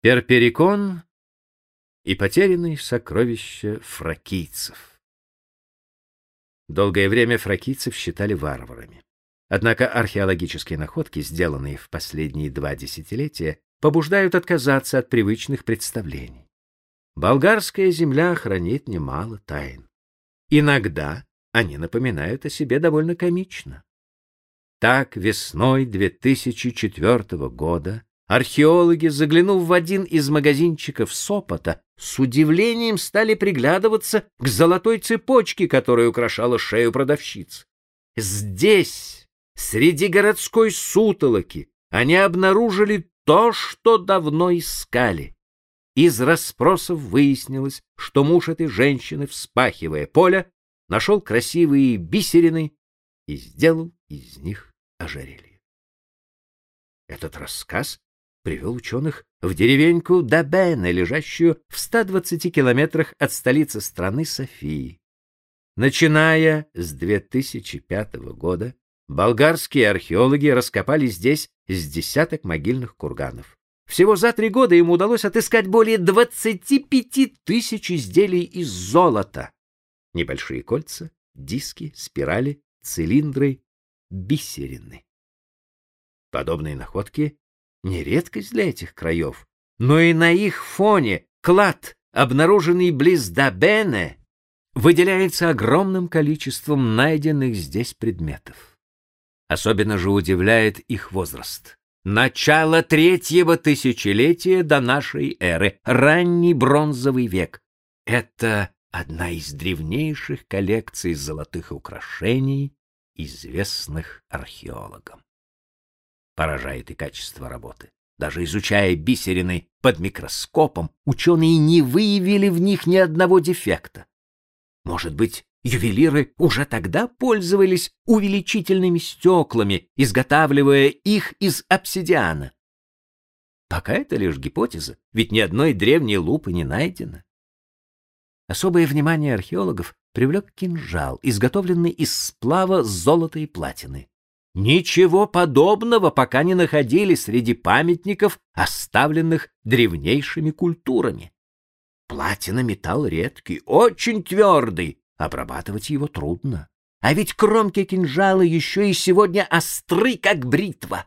Перперикон и потерянные сокровища фракийцев. Долгое время фракийцев считали варварами. Однако археологические находки, сделанные в последние два десятилетия, побуждают отказаться от привычных представлений. Болгарская земля хранит немало тайн. Иногда они напоминают о себе довольно комично. Так весной 2004 года Археологи, заглянув в один из магазинчиков Сопота, с удивлением стали приглядываться к золотой цепочке, которая украшала шею продавщицы. Здесь, среди городской сутолоки, они обнаружили то, что давно искали. Из расспросов выяснилось, что муж этой женщины, вспахивая поле, нашел красивые бисерины и сделал из них ожерелье. Этот рассказ привел ученых в деревеньку Дабене, лежащую в 120 километрах от столицы страны Софии. Начиная с 2005 года, болгарские археологи раскопали здесь с десяток могильных курганов. Всего за три года им удалось отыскать более 25 тысяч изделий из золота. Небольшие кольца, диски, спирали, цилиндры, бисерины. Подобные находки не редкость для этих краев, но и на их фоне клад, обнаруженный близ Дабене, выделяется огромным количеством найденных здесь предметов. Особенно же удивляет их возраст. Начало третьего тысячелетия до нашей эры, ранний бронзовый век. Это одна из древнейших коллекций золотых украшений, известных археологам поражает и качество работы. Даже изучая бисерины под микроскопом, ученые не выявили в них ни одного дефекта. Может быть, ювелиры уже тогда пользовались увеличительными стеклами, изготавливая их из обсидиана. Пока это лишь гипотеза, ведь ни одной древней лупы не найдено. Особое внимание археологов привлек кинжал, изготовленный из сплава золота и платины. Ничего подобного пока не находили среди памятников, оставленных древнейшими культурами. Платина металл редкий, очень твердый, обрабатывать его трудно. А ведь кромки кинжала еще и сегодня остры, как бритва.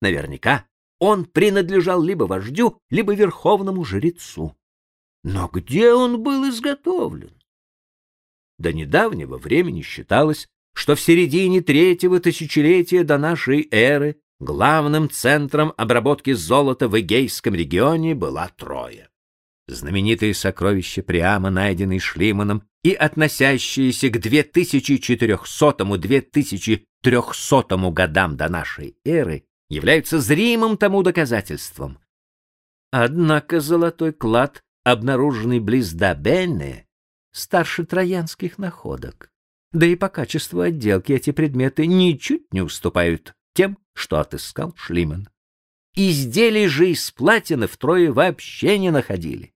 Наверняка он принадлежал либо вождю, либо верховному жрецу. Но где он был изготовлен? До недавнего времени считалось, что в середине третьего тысячелетия до нашей эры главным центром обработки золота в Эгейском регионе была Троя. Знаменитые сокровища Приама, найденные Шлиманом и относящиеся к 2400-2300 годам до нашей эры, являются зримым тому доказательством. Однако золотой клад, обнаруженный близ Дабенне, старше троянских находок. Да и по качеству отделки эти предметы ничуть не уступают тем, что отыскал Шлиман. Изделий же из платины втрое вообще не находили.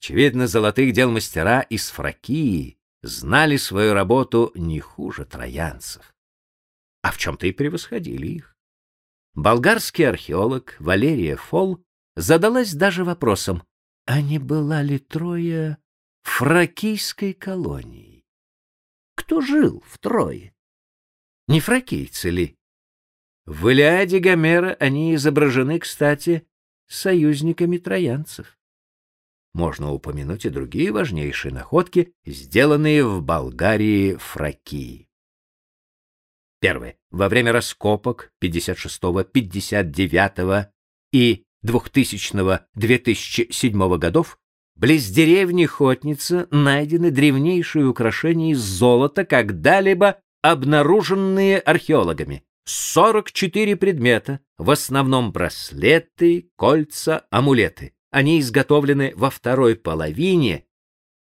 Очевидно, золотых дел мастера из Фракии знали свою работу не хуже троянцев, а в чем-то и превосходили их. Болгарский археолог Валерия Фол задалась даже вопросом, а не была ли Троя фракийской колонией? Кто жил в Трое. Не фракийцы ли? В Илиаде Гомера они изображены, кстати, союзниками троянцев. Можно упомянуть и другие важнейшие находки, сделанные в Болгарии Фракии. Первое. Во время раскопок 56, 59 и 2000-2007 годов Близ деревни Хотница найдены древнейшие украшения из золота, когда-либо обнаруженные археологами. 44 предмета, в основном браслеты, кольца, амулеты. Они изготовлены во второй половине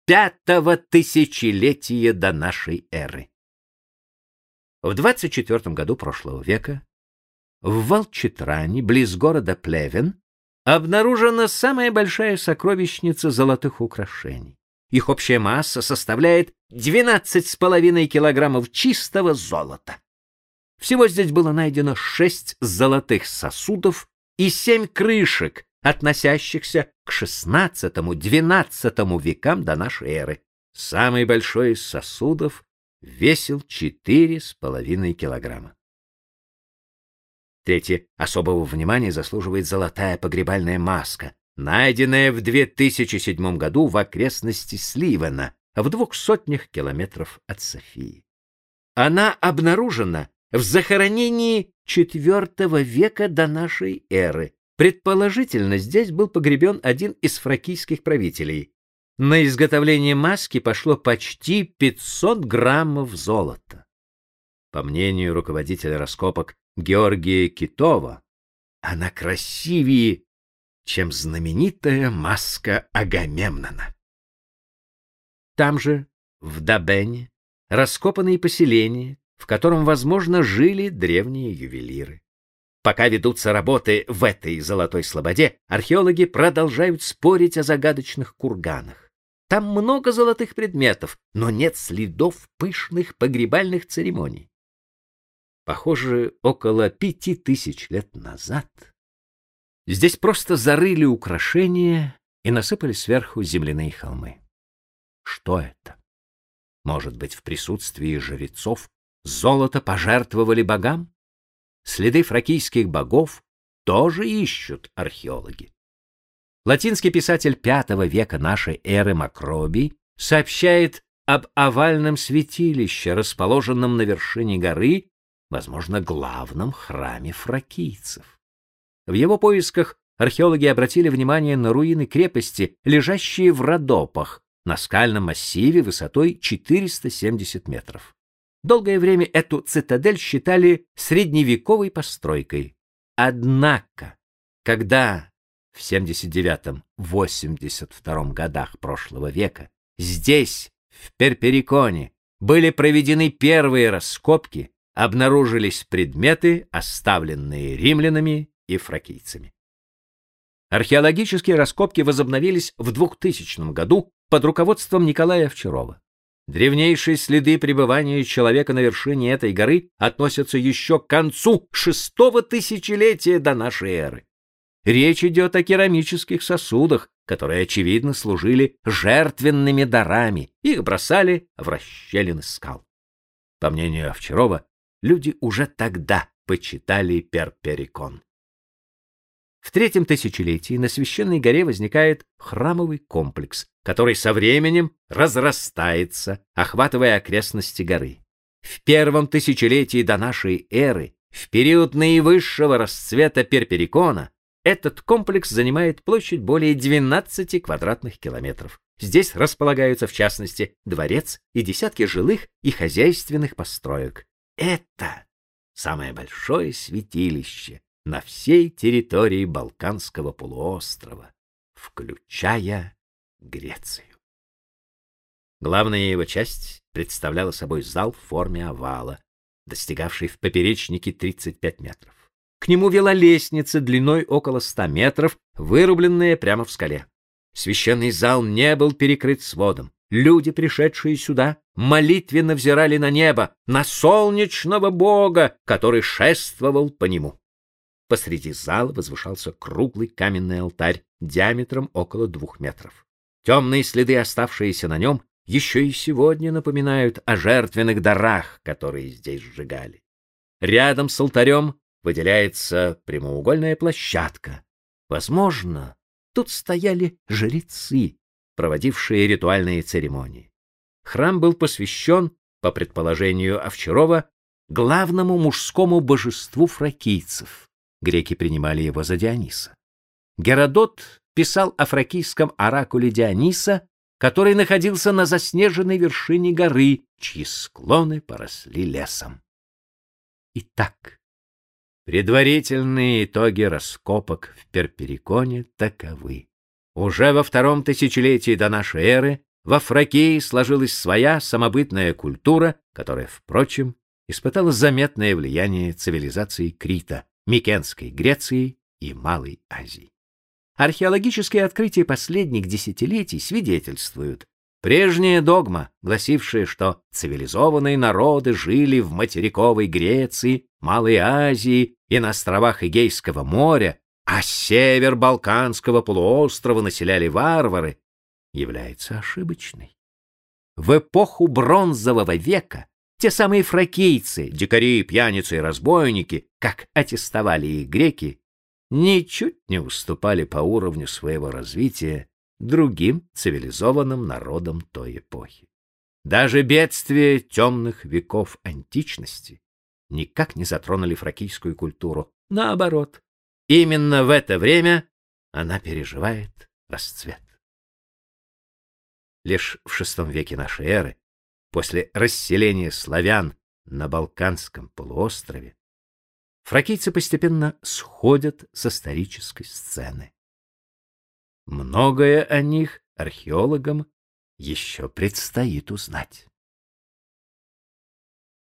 пятого тысячелетия до нашей эры. В 24 году прошлого века в Волчитране, близ города Плевен, обнаружена самая большая сокровищница золотых украшений. Их общая масса составляет 12,5 килограммов чистого золота. Всего здесь было найдено шесть золотых сосудов и семь крышек, относящихся к XVI-XII векам до нашей эры. Самый большой из сосудов весил четыре с половиной килограмма. Третье. Особого внимания заслуживает золотая погребальная маска, найденная в 2007 году в окрестности Сливена, в двух сотнях километров от Софии. Она обнаружена в захоронении IV века до нашей эры. Предположительно, здесь был погребен один из фракийских правителей. На изготовление маски пошло почти 500 граммов золота. По мнению руководителя раскопок Георгия Китова, она красивее, чем знаменитая маска Агамемнона. Там же, в Дабене, раскопаны поселения, в котором, возможно, жили древние ювелиры. Пока ведутся работы в этой золотой слободе, археологи продолжают спорить о загадочных курганах. Там много золотых предметов, но нет следов пышных погребальных церемоний. Похоже, около пяти тысяч лет назад здесь просто зарыли украшения и насыпали сверху земляные холмы. Что это? Может быть, в присутствии жрецов золото пожертвовали богам? Следы фракийских богов тоже ищут археологи. Латинский писатель V века нашей эры Макробий сообщает об овальном святилище, расположенном на вершине горы возможно, главном храме фракийцев. В его поисках археологи обратили внимание на руины крепости, лежащие в Родопах, на скальном массиве высотой 470 метров. Долгое время эту цитадель считали средневековой постройкой. Однако, когда в 79-82 годах прошлого века здесь, в Перпериконе, были проведены первые раскопки, обнаружились предметы, оставленные римлянами и фракийцами. Археологические раскопки возобновились в 2000 году под руководством Николая Овчарова. Древнейшие следы пребывания человека на вершине этой горы относятся еще к концу шестого тысячелетия до нашей эры. Речь идет о керамических сосудах, которые, очевидно, служили жертвенными дарами. Их бросали в расщелины скал. По мнению Овчарова, люди уже тогда почитали Перперикон. В третьем тысячелетии на священной горе возникает храмовый комплекс, который со временем разрастается, охватывая окрестности горы. В первом тысячелетии до нашей эры, в период наивысшего расцвета Перперикона, этот комплекс занимает площадь более 12 квадратных километров. Здесь располагаются, в частности, дворец и десятки жилых и хозяйственных построек. Это самое большое святилище на всей территории Балканского полуострова, включая Грецию. Главная его часть представляла собой зал в форме овала, достигавший в поперечнике 35 метров. К нему вела лестница длиной около 100 метров, вырубленная прямо в скале. Священный зал не был перекрыт сводом. Люди, пришедшие сюда, молитвенно взирали на небо, на солнечного бога, который шествовал по нему. Посреди зала возвышался круглый каменный алтарь диаметром около двух метров. Темные следы, оставшиеся на нем, еще и сегодня напоминают о жертвенных дарах, которые здесь сжигали. Рядом с алтарем выделяется прямоугольная площадка. Возможно, тут стояли жрецы, проводившие ритуальные церемонии. Храм был посвящен, по предположению Овчарова, главному мужскому божеству фракийцев. Греки принимали его за Диониса. Геродот писал о фракийском оракуле Диониса, который находился на заснеженной вершине горы, чьи склоны поросли лесом. Итак, предварительные итоги раскопок в Перпериконе таковы. Уже во втором тысячелетии до нашей эры во Фракии сложилась своя самобытная культура, которая, впрочем, испытала заметное влияние цивилизации Крита, Микенской Греции и Малой Азии. Археологические открытия последних десятилетий свидетельствуют, прежняя догма, гласившая, что цивилизованные народы жили в материковой Греции, Малой Азии и на островах Эгейского моря, а север Балканского полуострова населяли варвары, является ошибочной. В эпоху бронзового века те самые фракийцы, дикари, пьяницы и разбойники, как аттестовали их греки, ничуть не уступали по уровню своего развития другим цивилизованным народам той эпохи. Даже бедствия темных веков античности никак не затронули фракийскую культуру. Наоборот, именно в это время она переживает расцвет. Лишь в VI веке нашей эры, после расселения славян на Балканском полуострове, фракийцы постепенно сходят с исторической сцены. Многое о них археологам еще предстоит узнать.